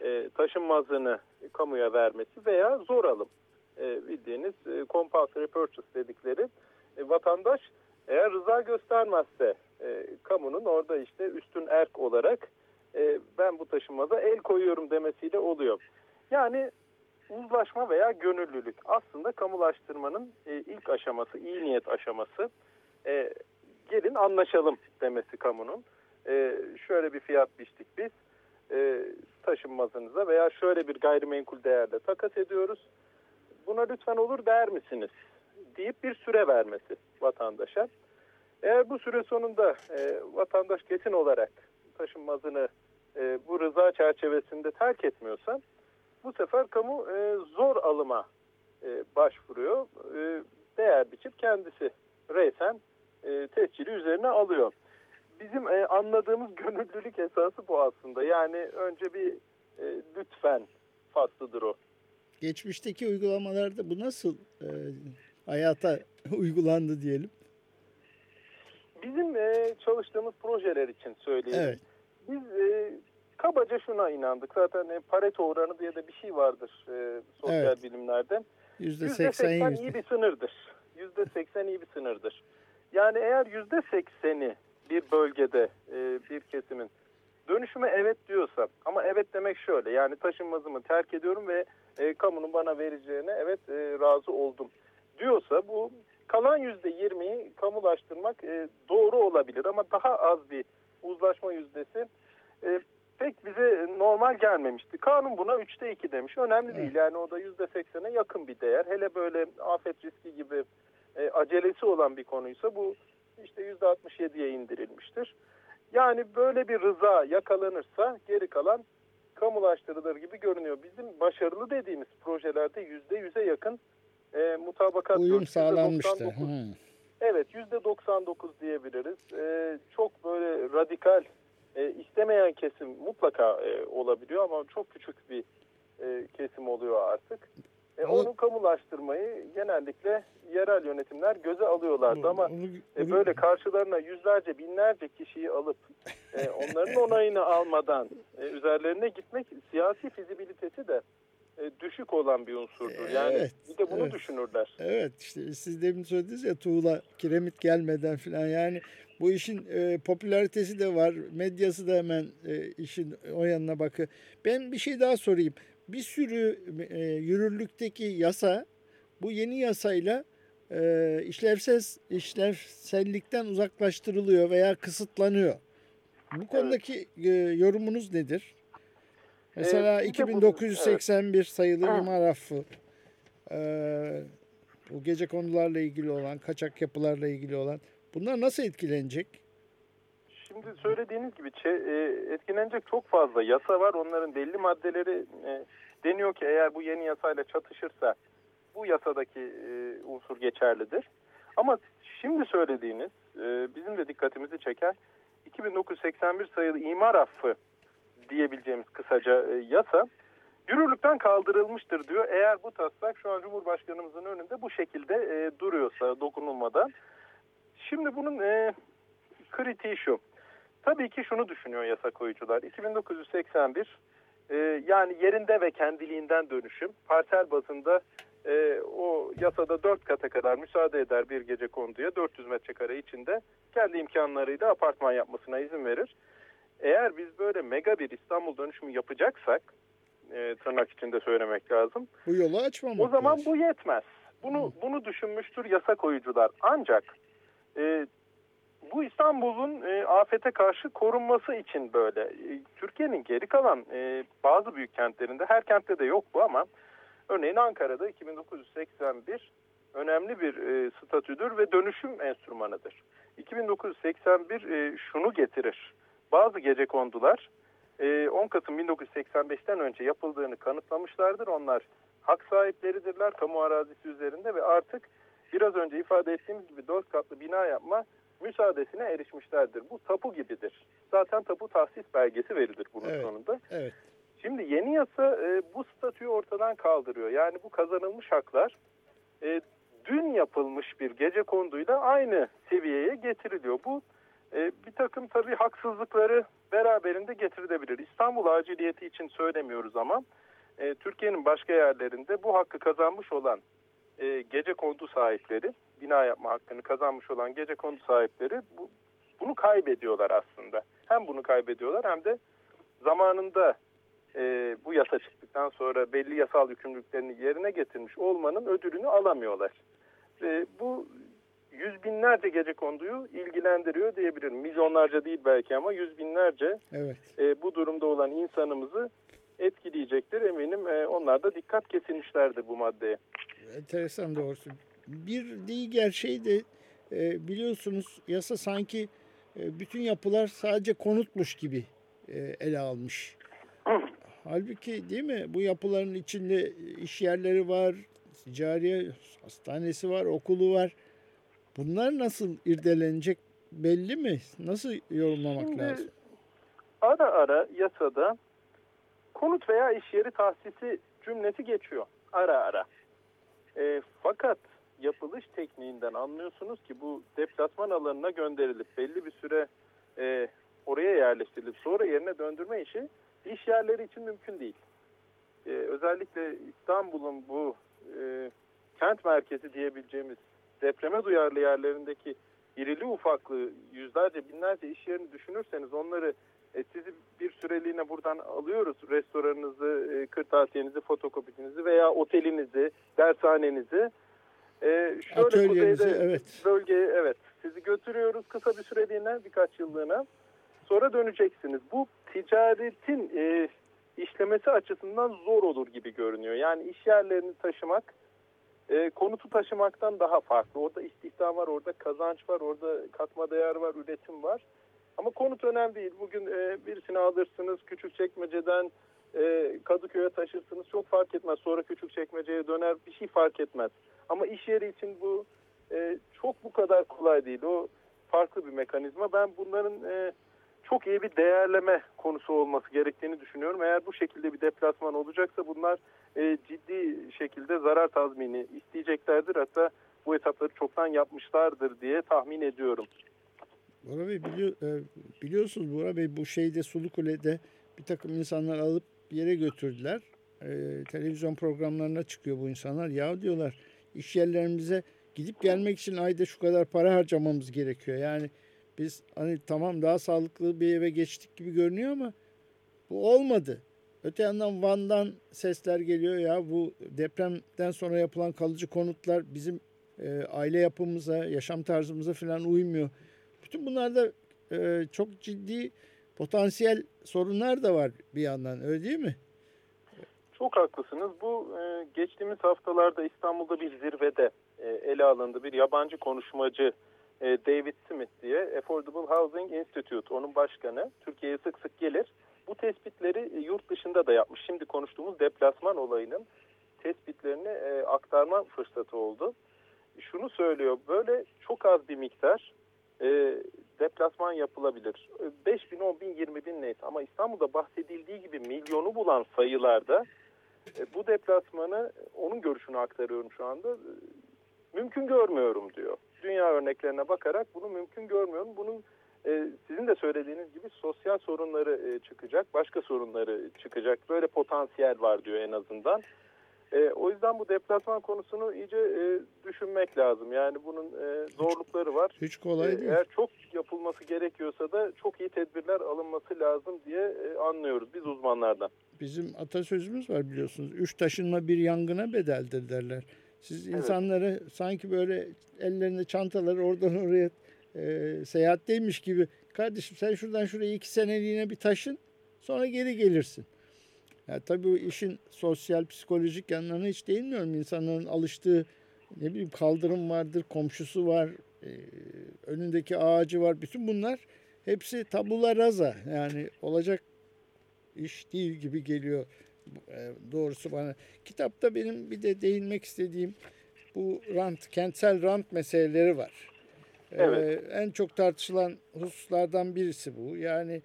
e, taşınmazlığını kamuya vermesi veya zor alım e, bildiğiniz e, compulsory purchase dedikleri e, vatandaş eğer rıza göstermezse e, kamunun orada işte üstün erk olarak e, ben bu taşınmaza el koyuyorum demesiyle oluyor. Yani uzlaşma veya gönüllülük aslında kamulaştırmanın e, ilk aşaması, iyi niyet aşaması. E, gelin anlaşalım demesi kamunun. Şöyle bir fiyat biçtik biz e, taşınmazınıza veya şöyle bir gayrimenkul değerle takas ediyoruz. Buna lütfen olur der misiniz? deyip bir süre vermesi vatandaşa. Eğer bu süre sonunda e, vatandaş kesin olarak taşınmazını e, bu rıza çerçevesinde terk etmiyorsa bu sefer kamu e, zor alıma e, başvuruyor. E, değer biçip kendisi reysen e, tescili üzerine alıyor. Bizim e, anladığımız gönüllülük esası bu aslında. Yani önce bir e, lütfen faslıdır o. Geçmişteki uygulamalarda bu nasıl e, hayata uygulandı diyelim? Bizim e, çalıştığımız projeler için söyleyelim. Evet. Biz e, kabaca şuna inandık. Zaten e, Pareto oranı diye de bir şey vardır e, sosyal evet. bilimlerde. %80 iyi bir sınırdır. %80 iyi bir sınırdır. Yani eğer %80'i bir bölgede e, bir kesimin dönüşüme evet diyorsa ama evet demek şöyle yani taşınmazımı terk ediyorum ve e, kamunun bana vereceğine evet e, razı oldum diyorsa bu kalan %20'yi kamulaştırmak e, doğru olabilir ama daha az bir uzlaşma yüzdesi e, pek bize normal gelmemişti. Kanun buna üçte iki demiş. Önemli değil yani o da yüzde seksene yakın bir değer. Hele böyle afet riski gibi e, acelesi olan bir konuysa bu işte yüzde altmış yediye indirilmiştir. Yani böyle bir rıza yakalanırsa geri kalan kamulaştırılır gibi görünüyor. Bizim başarılı dediğimiz projelerde yüzde yüze yakın e, mutabakat Uyum sağlanmıştı. %99. Evet yüzde 99 diyebiliriz. E, çok böyle radikal e, istemeyen kesim mutlaka e, olabiliyor ama çok küçük bir e, kesim oluyor artık. E, onu kamulaştırmayı genellikle yerel yönetimler göze alıyorlardı ama e, böyle karşılarına yüzlerce binlerce kişiyi alıp e, onların onayını almadan e, üzerlerine gitmek siyasi fizibilitesi de düşük olan bir unsurdur. Yani Evet, bir de bunu evet. düşünürler. Evet işte siz demin söylediniz ya tuğla kiremit gelmeden falan yani bu işin e, popülaritesi de var medyası da hemen e, işin o yanına bakıyor. Ben bir şey daha sorayım. Bir sürü e, yürürlükteki yasa bu yeni yasayla e, işlevsiz işlevsellikten uzaklaştırılıyor veya kısıtlanıyor. Bu konudaki e, yorumunuz nedir? Mesela Ee, bir de bu- 2981 sayılı imar affı ee, bu gece konularla ilgili olan, kaçak yapılarla ilgili olan bunlar nasıl etkilenecek? Şimdi söylediğiniz gibi e, etkilenecek çok fazla yasa var. Onların belli maddeleri e, deniyor ki eğer bu yeni yasayla çatışırsa bu yasadaki e, unsur geçerlidir. Ama şimdi söylediğiniz bizim de dikkatimizi çeken 2981 sayılı imar affı diyebileceğimiz kısaca e, yasa yürürlükten kaldırılmıştır diyor. Eğer bu taslak şu an Cumhurbaşkanımızın önünde bu şekilde e, duruyorsa dokunulmadan. Şimdi bunun e, kritiği şu. Tabii ki şunu düşünüyor yasa koyucular. 2981 e, yani yerinde ve kendiliğinden dönüşüm parsel bazında e, o yasada 4 kata kadar müsaade eder bir gece konduya 400 metrekare içinde kendi imkanlarıyla apartman yapmasına izin verir. Eğer biz böyle mega bir İstanbul dönüşümü yapacaksak e, tırnak içinde söylemek lazım. Bu yolu açmamak O zaman lazım. bu yetmez. Bunu bunu düşünmüştür yasa koyucular. Ancak e, bu İstanbul'un e, afete karşı korunması için böyle. E, Türkiye'nin geri kalan e, bazı büyük kentlerinde, her kentte de yok bu ama örneğin Ankara'da 2981 önemli bir e, statüdür ve dönüşüm enstrümanıdır. 2981 e, şunu getirir. Bazı gece kondular e, 10 Kasım 1985'ten önce yapıldığını kanıtlamışlardır. Onlar hak sahipleridirler kamu arazisi üzerinde ve artık biraz önce ifade ettiğimiz gibi dört katlı bina yapma müsaadesine erişmişlerdir. Bu tapu gibidir. Zaten tapu tahsis belgesi verilir bunun Evet. sonunda. Evet. Şimdi yeni yasa e, bu statüyü ortadan kaldırıyor. Yani bu kazanılmış haklar e, dün yapılmış bir gece konduyla aynı seviyeye getiriliyor. Bu e, bir takım tabii haksızlıkları beraberinde getirebilir. İstanbul aciliyeti için söylemiyoruz ama e, Türkiye'nin başka yerlerinde bu hakkı kazanmış olan e, gece kondu sahipleri, bina yapma hakkını kazanmış olan gece kondu sahipleri bu, bunu kaybediyorlar aslında. Hem bunu kaybediyorlar hem de zamanında e, bu yasa çıktıktan sonra belli yasal yükümlülüklerini yerine getirmiş olmanın ödülünü alamıyorlar. E, bu yüz binlerce gece konduyu ilgilendiriyor diyebilirim. Milyonlarca değil belki ama yüz binlerce Evet. e, bu durumda olan insanımızı etkileyecektir. Eminim e, onlar da dikkat kesilmişlerdir bu maddeye. Enteresan doğrusu. Bir diğer şey de e, biliyorsunuz yasa sanki e, bütün yapılar sadece konutmuş gibi e, ele almış. Halbuki değil mi bu yapıların içinde iş yerleri var, ticari hastanesi var, okulu var. Bunlar nasıl irdelenecek belli mi? Nasıl yorumlamak Şimdi lazım? ara ara yasada konut veya iş yeri tahsisi cümlesi geçiyor. Ara ara. E, fakat yapılış tekniğinden anlıyorsunuz ki bu deplasman alanına gönderilip belli bir süre e, oraya yerleştirilip sonra yerine döndürme işi iş yerleri için mümkün değil. E, özellikle İstanbul'un bu e, kent merkezi diyebileceğimiz depreme duyarlı yerlerindeki irili ufaklı yüzlerce binlerce iş yerini düşünürseniz onları e, sizi bir süreliğine buradan alıyoruz. Restoranınızı, e, kırtasiyenizi, fotokopinizi veya otelinizi, dershanenizi. E, şöyle Atölyenizi, kuzeyde evet. bölgeye evet sizi götürüyoruz kısa bir süreliğine birkaç yıllığına. Sonra döneceksiniz. Bu ticaretin e, işlemesi açısından zor olur gibi görünüyor. Yani iş yerlerini taşımak e, konutu taşımaktan daha farklı. Orada istihdam var, orada kazanç var, orada katma değer var, üretim var. Ama konut önemli değil. Bugün e, birisini alırsınız küçük çekmeceden e, Kadıköy'e taşırsınız çok fark etmez. Sonra küçük çekmeceye döner bir şey fark etmez. Ama iş yeri için bu e, çok bu kadar kolay değil. O farklı bir mekanizma. Ben bunların e, çok iyi bir değerleme konusu olması gerektiğini düşünüyorum. Eğer bu şekilde bir deplasman olacaksa bunlar e, ciddi şekilde zarar tazmini isteyeceklerdir. Hatta bu etapları çoktan yapmışlardır diye tahmin ediyorum. Bora Bey biliyor, e, biliyorsunuz Bora Bey bu şeyde Sulukule'de bir takım insanlar alıp yere götürdüler. E, televizyon programlarına çıkıyor bu insanlar. Ya diyorlar iş yerlerimize gidip gelmek için ayda şu kadar para harcamamız gerekiyor. Yani biz hani tamam daha sağlıklı bir eve geçtik gibi görünüyor ama bu olmadı. Öte yandan Van'dan sesler geliyor ya bu depremden sonra yapılan kalıcı konutlar bizim e, aile yapımıza, yaşam tarzımıza falan uymuyor. Bütün bunlarda e, çok ciddi potansiyel sorunlar da var bir yandan öyle değil mi? Çok haklısınız. Bu e, geçtiğimiz haftalarda İstanbul'da bir zirvede e, ele alındı. Bir yabancı konuşmacı e, David Smith diye Affordable Housing Institute onun başkanı. Türkiye'ye sık sık gelir. Bu tespitleri e, yurt dışında da yapmış. Şimdi konuştuğumuz deplasman olayının tespitlerini e, aktarma fırsatı oldu. Şunu söylüyor. Böyle çok az bir miktar deplasman yapılabilir. 5 bin, 10 bin, 20 bin neyse ama İstanbul'da bahsedildiği gibi milyonu bulan sayılarda e, bu deplasmanı onun görüşünü aktarıyorum şu anda. Mümkün görmüyorum diyor. Dünya örneklerine bakarak bunu mümkün görmüyorum. Bunun e, sizin de söylediğiniz gibi sosyal sorunları e, çıkacak, başka sorunları çıkacak. Böyle potansiyel var diyor en azından. E, o yüzden bu deplasman konusunu iyice e, düşünmek lazım. Yani bunun e, zorlukları var. Hiç kolay e, değil. Eğer çok yapılması gerekiyorsa da çok iyi tedbirler alınması lazım diye e, anlıyoruz biz uzmanlardan. Bizim atasözümüz var biliyorsunuz. Üç taşınma bir yangına bedeldir derler. Siz Evet. insanları sanki böyle ellerinde çantaları oradan oraya e, seyahatteymiş gibi kardeşim sen şuradan şuraya iki seneliğine bir taşın sonra geri gelirsin. Ya tabii bu işin sosyal psikolojik yanlarına hiç değinmiyorum. İnsanların alıştığı ne bileyim kaldırım vardır, komşusu var, e, önündeki ağacı var. Bütün bunlar hepsi tabula rasa. Yani olacak iş değil gibi geliyor doğrusu bana. Kitapta benim bir de değinmek istediğim bu rant, kentsel rant meseleleri var. E, Evet. en çok tartışılan hususlardan birisi bu. Yani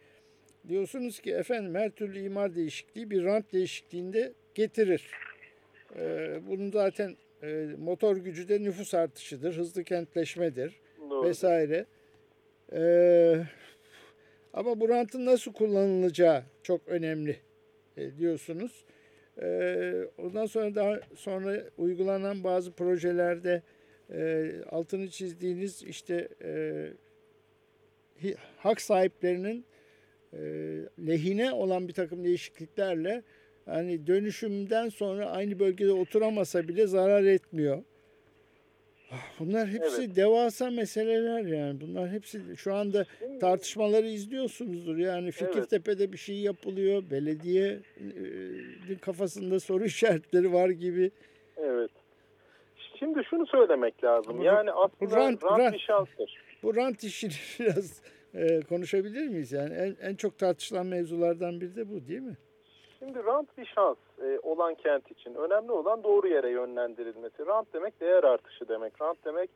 diyorsunuz ki efendim her türlü imar değişikliği bir rant değişikliğinde getirir. E, bunun zaten e, motor gücü de nüfus artışıdır, hızlı kentleşmedir Doğru. vesaire. Ee, ama bu rantın nasıl kullanılacağı çok önemli e, diyorsunuz. Ee, ondan sonra daha sonra uygulanan bazı projelerde e, altını çizdiğiniz işte e, hak sahiplerinin e, lehine olan bir takım değişikliklerle hani dönüşümden sonra aynı bölgede oturamasa bile zarar etmiyor. Bunlar hepsi devasa meseleler yani. Bunlar hepsi şu anda tartışmaları izliyorsunuzdur. Yani Fikirtepe'de bir şey yapılıyor. Belediyenin kafasında soru işaretleri var gibi. Evet. Şimdi şunu söylemek lazım. Bu- Yani aslında rant- rant, rant- bir şanstır. Bu rant işini biraz e, konuşabilir miyiz? Yani en, en çok tartışılan mevzulardan biri de bu değil mi? Şimdi rant bir şans e, olan kent için. Önemli olan doğru yere yönlendirilmesi. Rant demek değer artışı demek. Rant demek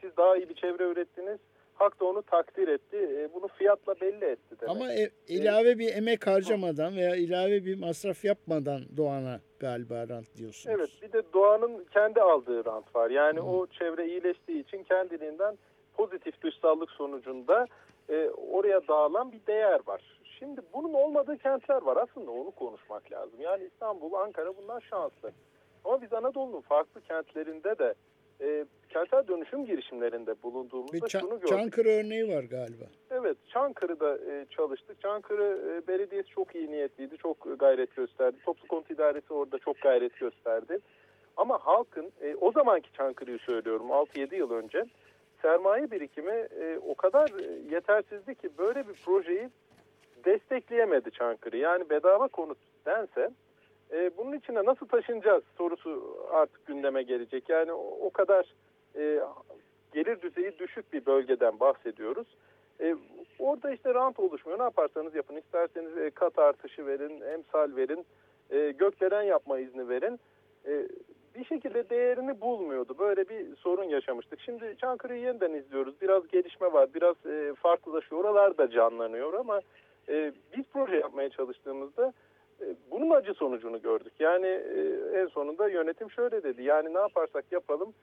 siz daha iyi bir çevre ürettiniz. Halk da onu takdir etti. E, bunu fiyatla belli etti demek. Ama e- ilave bir emek harcamadan veya ilave bir masraf yapmadan doğana galiba rant diyorsunuz. Evet bir de doğanın kendi aldığı rant var. Yani o çevre iyileştiği için kendiliğinden pozitif dışsallık sonucunda e, oraya dağılan bir değer var. Şimdi bunun olmadığı kentler var. Aslında onu konuşmak lazım. Yani İstanbul, Ankara bunlar şanslı. Ama biz Anadolu'nun farklı kentlerinde de e, kentsel dönüşüm girişimlerinde Bir bulunduğumuzda Ça- şunu gördük. Çankırı örneği var galiba. Evet, Çankırı'da e, çalıştık. Çankırı e, Belediyesi çok iyi niyetliydi, çok gayret gösterdi. Toplu konut idaresi orada çok gayret gösterdi. Ama halkın, e, o zamanki Çankırı'yı söylüyorum 6-7 yıl önce, sermaye birikimi e, o kadar e, yetersizdi ki böyle bir projeyi destekleyemedi Çankırı. Yani bedava konut dense e, bunun içine nasıl taşınacağız sorusu artık gündeme gelecek. Yani o, o kadar e, gelir düzeyi düşük bir bölgeden bahsediyoruz. E, orada işte rant oluşmuyor. Ne yaparsanız yapın. İsterseniz e, kat artışı verin, emsal verin, e, gökdelen yapma izni verin. E, bir şekilde değerini bulmuyordu. Böyle bir sorun yaşamıştık. Şimdi Çankırı'yı yeniden izliyoruz. Biraz gelişme var, biraz e, farklılaşıyor. Oralar da canlanıyor ama e, biz proje yapmaya çalıştığımızda e, bunun acı sonucunu gördük. Yani e, en sonunda yönetim şöyle dedi. Yani ne yaparsak yapalım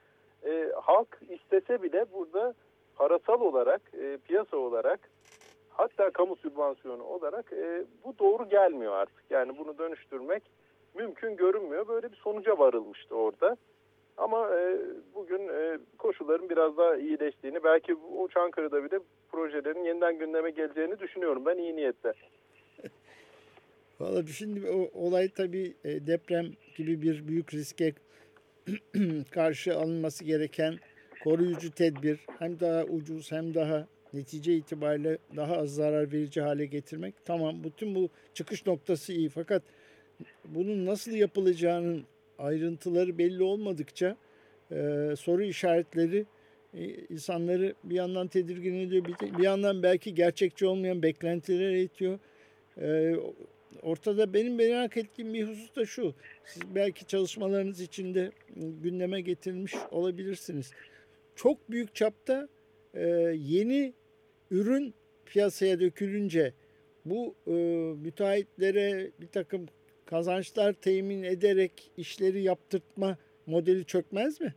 e, halk istese bile burada parasal olarak, e, piyasa olarak hatta kamu sübvansiyonu olarak e, bu doğru gelmiyor artık. Yani bunu dönüştürmek mümkün görünmüyor. Böyle bir sonuca varılmıştı orada. Ama e, bugün e, koşulların biraz daha iyileştiğini, belki o Çankırı'da bile projelerin yeniden gündeme geleceğini düşünüyorum ben iyi niyetle. Valla şimdi o olay tabii e, deprem gibi bir büyük riske karşı alınması gereken koruyucu tedbir hem daha ucuz hem daha netice itibariyle daha az zarar verici hale getirmek. Tamam bütün bu çıkış noktası iyi fakat bunun nasıl yapılacağının ayrıntıları belli olmadıkça e, soru işaretleri e, insanları bir yandan tedirgin ediyor bir, bir yandan belki gerçekçi olmayan beklentiler itiyor. E, ortada benim merak ettiğim bir husus da şu. Siz belki çalışmalarınız içinde gündeme getirilmiş olabilirsiniz. Çok büyük çapta e, yeni ürün piyasaya dökülünce bu e, müteahhitlere bir takım kazançlar temin ederek işleri yaptırtma modeli çökmez mi?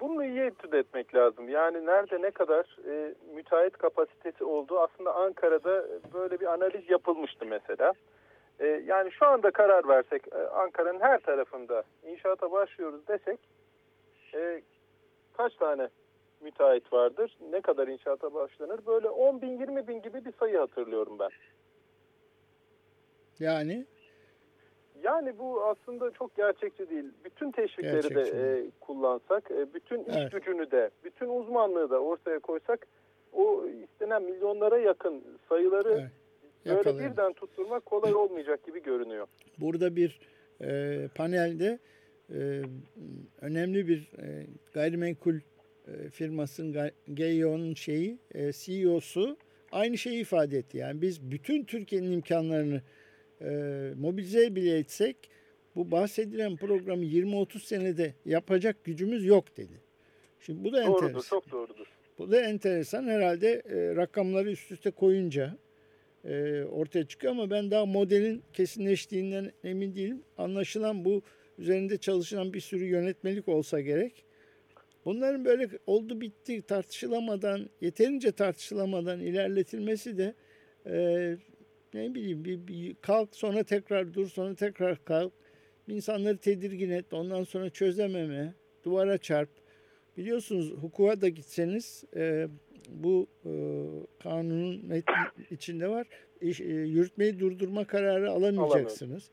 Bunu iyi etüt etmek lazım. Yani nerede ne kadar e, müteahhit kapasitesi olduğu aslında Ankara'da böyle bir analiz yapılmıştı mesela. E, yani şu anda karar versek e, Ankara'nın her tarafında inşaata başlıyoruz desek e, kaç tane müteahhit vardır? Ne kadar inşaata başlanır? Böyle 10 bin 20 bin gibi bir sayı hatırlıyorum ben. Yani? Yani bu aslında çok gerçekçi değil. Bütün teşvikleri gerçekçi. de e, kullansak, e, bütün iş evet. gücünü de, bütün uzmanlığı da ortaya koysak o istenen milyonlara yakın sayıları evet. böyle birden tutturmak kolay olmayacak gibi görünüyor. Burada bir e, panelde e, önemli bir e, gayrimenkul e, firmasının GEO'nun şeyi e, CEO'su aynı şeyi ifade etti. Yani biz bütün Türkiye'nin imkanlarını e, mobilize bile etsek bu bahsedilen programı 20-30 senede yapacak gücümüz yok dedi. Şimdi bu da doğrudur, enteresan. çok doğrudur. Bu da enteresan. Herhalde e, rakamları üst üste koyunca e, ortaya çıkıyor ama ben daha modelin kesinleştiğinden emin değilim. Anlaşılan bu üzerinde çalışılan bir sürü yönetmelik olsa gerek. Bunların böyle oldu bitti tartışılamadan, yeterince tartışılamadan ilerletilmesi de e, ne bileyim bir, bir kalk sonra tekrar dur sonra tekrar kalk. İnsanları tedirgin et ondan sonra çözememe, duvara çarp. Biliyorsunuz hukuka da gitseniz e, bu e, kanunun içinde var. İş, e, yürütmeyi durdurma kararı alamayacaksınız.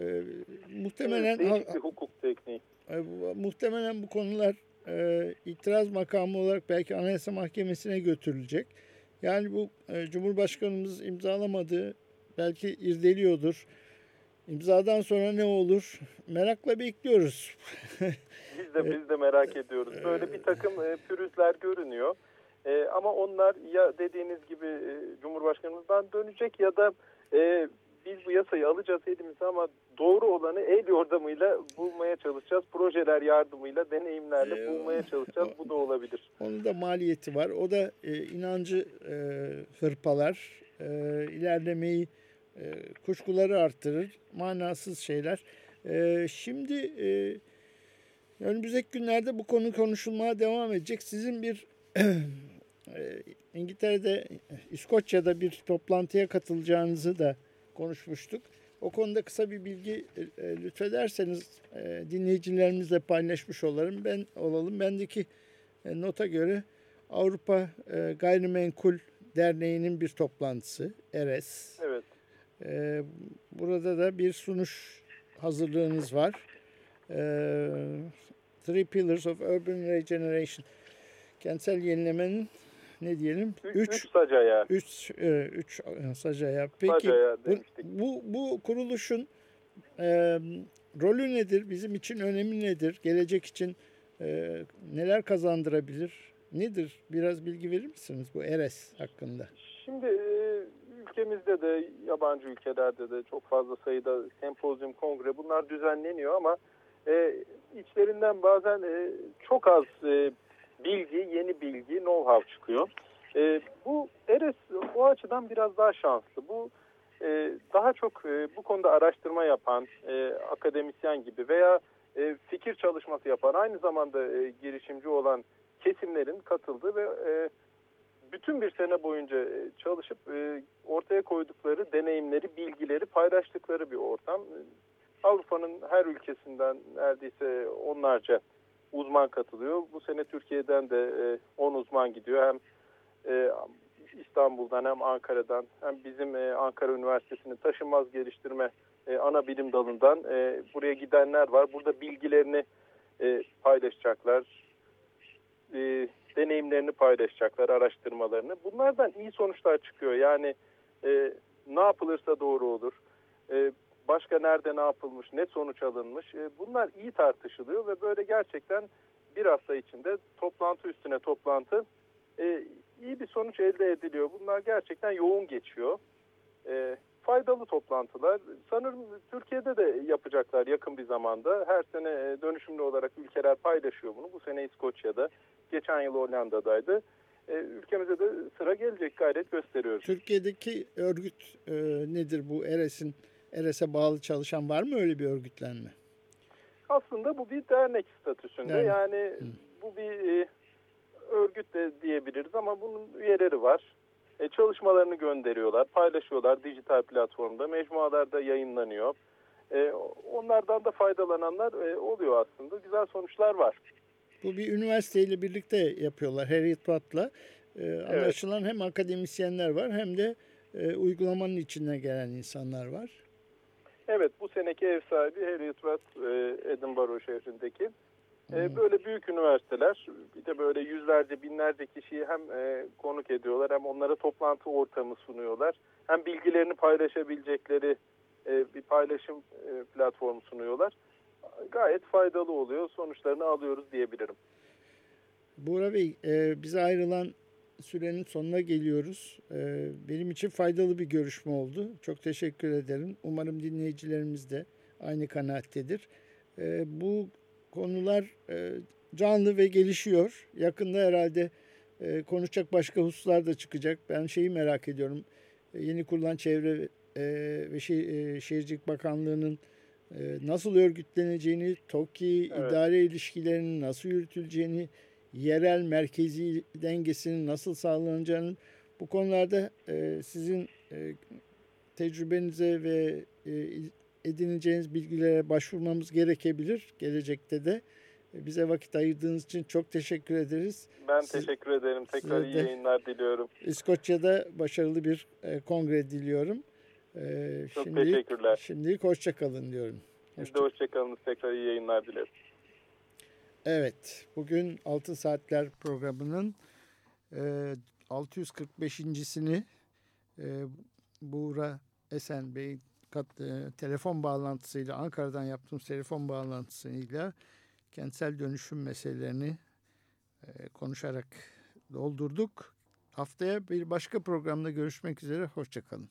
E, muhtemelen evet, bir hukuk tekniği. E, muhtemelen bu konular e, itiraz makamı olarak belki Anayasa Mahkemesi'ne götürülecek. Yani bu e, Cumhurbaşkanımız imzalamadı. Belki irdeliyordur. İmzadan sonra ne olur? Merakla bekliyoruz. biz de biz de merak ediyoruz. Böyle bir takım e, pürüzler görünüyor. E, ama onlar ya dediğiniz gibi e, Cumhurbaşkanımızdan dönecek ya da e, biz bu yasayı alacağız elimize ama doğru olanı el yordamıyla bulmaya çalışacağız. Projeler yardımıyla, deneyimlerle ee, bulmaya çalışacağız. Bu da olabilir. Onun da maliyeti var. O da e, inancı e, hırpalar, e, ilerlemeyi, e, kuşkuları arttırır. Manasız şeyler. E, şimdi e, önümüzdeki günlerde bu konu konuşulmaya devam edecek. Sizin bir e, İngiltere'de, İskoçya'da bir toplantıya katılacağınızı da konuşmuştuk. O konuda kısa bir bilgi e, e, lütfederseniz e, dinleyicilerimizle paylaşmış olalım. Ben olalım. Bendeki e, nota göre Avrupa e, Gayrimenkul Derneği'nin bir toplantısı ERES. Evet. E, burada da bir sunuş hazırlığınız var. E, Three Pillars of Urban Regeneration. Kentsel yenilemenin ne diyelim? Üç, üç sacaya. Üç, e, üç sacaya. Peki sacaya bu, bu, bu kuruluşun e, rolü nedir? Bizim için önemi nedir? Gelecek için e, neler kazandırabilir? nedir? Biraz bilgi verir misiniz bu ERES hakkında? Şimdi e, ülkemizde de yabancı ülkelerde de çok fazla sayıda sempozyum, kongre bunlar düzenleniyor ama e, içlerinden bazen e, çok az e, bilgi, yeni bilgi, know-how çıkıyor. E, bu ERES o açıdan biraz daha şanslı. Bu e, daha çok e, bu konuda araştırma yapan e, akademisyen gibi veya e, fikir çalışması yapan aynı zamanda e, girişimci olan kesimlerin katıldığı ve e, bütün bir sene boyunca e, çalışıp e, ortaya koydukları deneyimleri, bilgileri paylaştıkları bir ortam. Avrupa'nın her ülkesinden neredeyse onlarca uzman katılıyor. Bu sene Türkiye'den de 10 uzman gidiyor. Hem İstanbul'dan hem Ankara'dan hem bizim Ankara Üniversitesi'nin taşınmaz geliştirme ana bilim dalından buraya gidenler var. Burada bilgilerini paylaşacaklar deneyimlerini paylaşacaklar, araştırmalarını. Bunlardan iyi sonuçlar çıkıyor. Yani e, ne yapılırsa doğru olur. Başka nerede ne yapılmış, ne sonuç alınmış. E, bunlar iyi tartışılıyor ve böyle gerçekten bir hafta içinde toplantı üstüne toplantı e, iyi bir sonuç elde ediliyor. Bunlar gerçekten yoğun geçiyor. E, faydalı toplantılar. Sanırım Türkiye'de de yapacaklar yakın bir zamanda. Her sene e, dönüşümlü olarak ülkeler paylaşıyor bunu. Bu sene İskoçya'da, geçen yıl Hollanda'daydı. E, ülkemize de sıra gelecek gayret gösteriyoruz. Türkiye'deki örgüt e, nedir bu ERES'in ERES'e bağlı çalışan var mı öyle bir örgütlenme? Aslında bu bir dernek statüsünde. Dernek. Yani Hı. bu bir e, örgüt de diyebiliriz ama bunun üyeleri var. E, çalışmalarını gönderiyorlar, paylaşıyorlar dijital platformda, mecmualarda yayınlanıyor. E, onlardan da faydalananlar e, oluyor aslında. Güzel sonuçlar var. Bu bir üniversiteyle birlikte yapıyorlar Harriet Watt'la. E, evet. Anlaşılan hem akademisyenler var hem de e, uygulamanın içine gelen insanlar var. Evet bu seneki ev sahibi Harriet Watt e, Edinburgh şehrindeki. E, böyle büyük üniversiteler bir de böyle yüzlerce binlerce kişiyi hem e, konuk ediyorlar hem onlara toplantı ortamı sunuyorlar. Hem bilgilerini paylaşabilecekleri e, bir paylaşım e, platformu sunuyorlar. Gayet faydalı oluyor. Sonuçlarını alıyoruz diyebilirim. Buğra Bey e, bize ayrılan sürenin sonuna geliyoruz. E, benim için faydalı bir görüşme oldu. Çok teşekkür ederim. Umarım dinleyicilerimiz de aynı kanaattedir. E, bu konular e, canlı ve gelişiyor. Yakında herhalde e, konuşacak başka hususlar da çıkacak. Ben şeyi merak ediyorum. E, yeni kurulan Çevre ve Şehircilik Bakanlığı'nın nasıl örgütleneceğini, TOKİ evet. idare ilişkilerinin nasıl yürütüleceğini, yerel merkezi dengesinin nasıl sağlanacağını bu konularda sizin tecrübenize ve edineceğiniz bilgilere başvurmamız gerekebilir gelecekte de. Bize vakit ayırdığınız için çok teşekkür ederiz. Ben Siz, teşekkür ederim. Tekrar iyi yayınlar diliyorum. İskoçya'da başarılı bir e, kongre diliyorum. E, çok şimdilik, teşekkürler. Şimdilik hoşçakalın diyorum. Siz de hoşçakalın. Tekrar iyi yayınlar dilerim. Evet, bugün Altın Saatler programının e, 645.sini e, Buğra Esen Bey kat, e, telefon bağlantısıyla Ankara'dan yaptığım telefon bağlantısıyla kentsel dönüşüm meselelerini e, konuşarak doldurduk. Haftaya bir başka programda görüşmek üzere. Hoşçakalın.